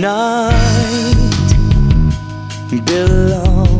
Tonight belongs.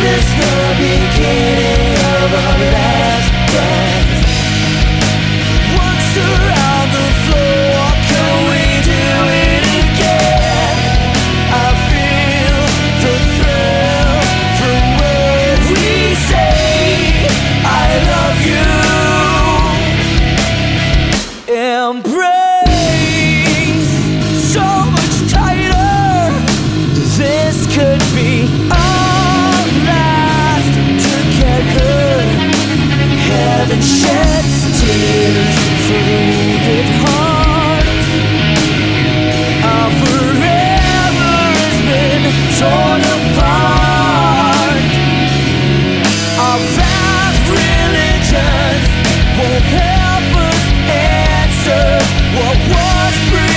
this the beginning of our last dance? Once around the floor, can we do it again? I feel the thrill from when we say I love you. Embrace. What was pretend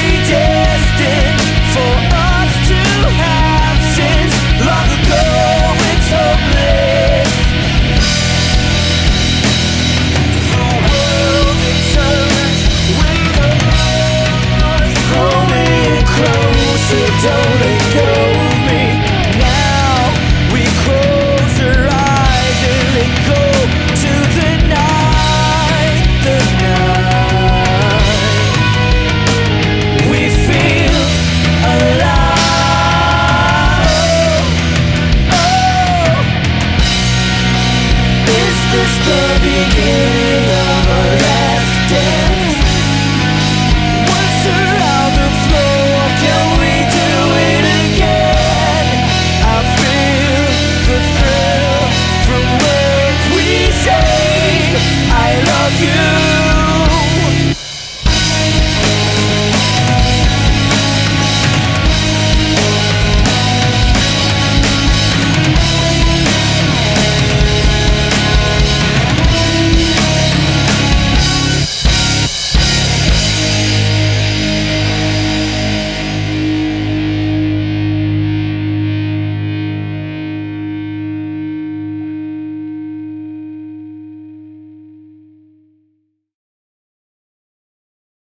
Is this the beginning of our last day?